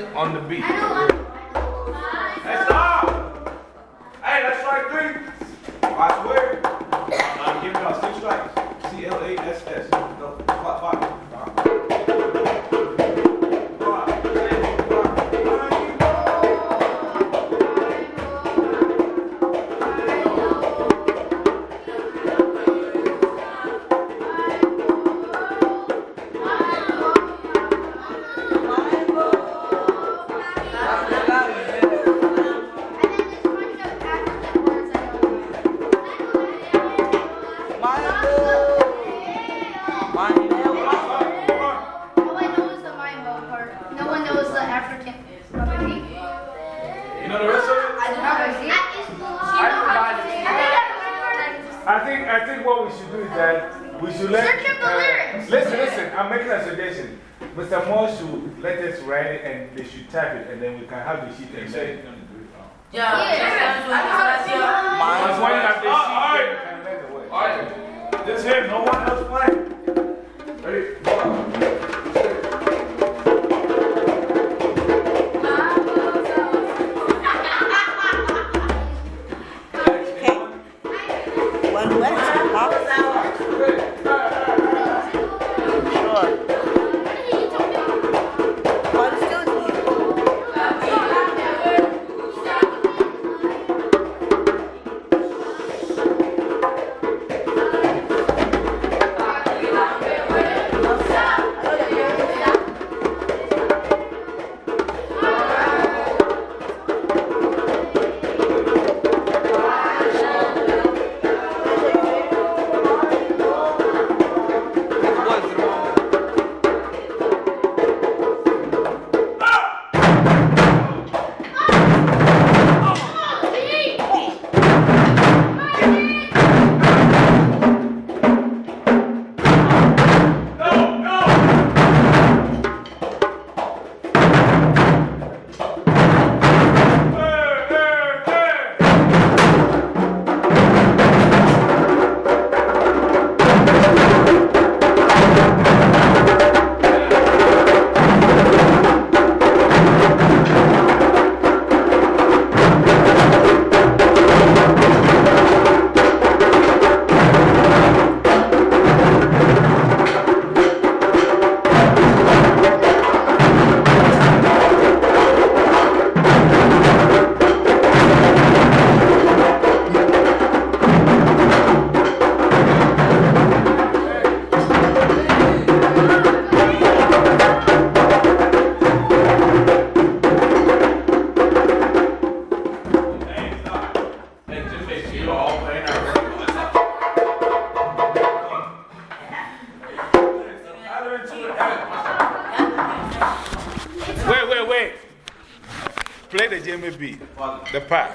On the beat. Hey, stop! Hey, that's strike three. I swear. We should do is that we should let. Search up the uh. Listen, listen, I'm making a suggestion. Mr. Moore should let us write it and they should type it and then we can have the sheet and say. Yeah, Once one have the Oh, sheet, all then right. we can let the word. Alright. This here, no one else playing. Ready? One. Play the beat. The part.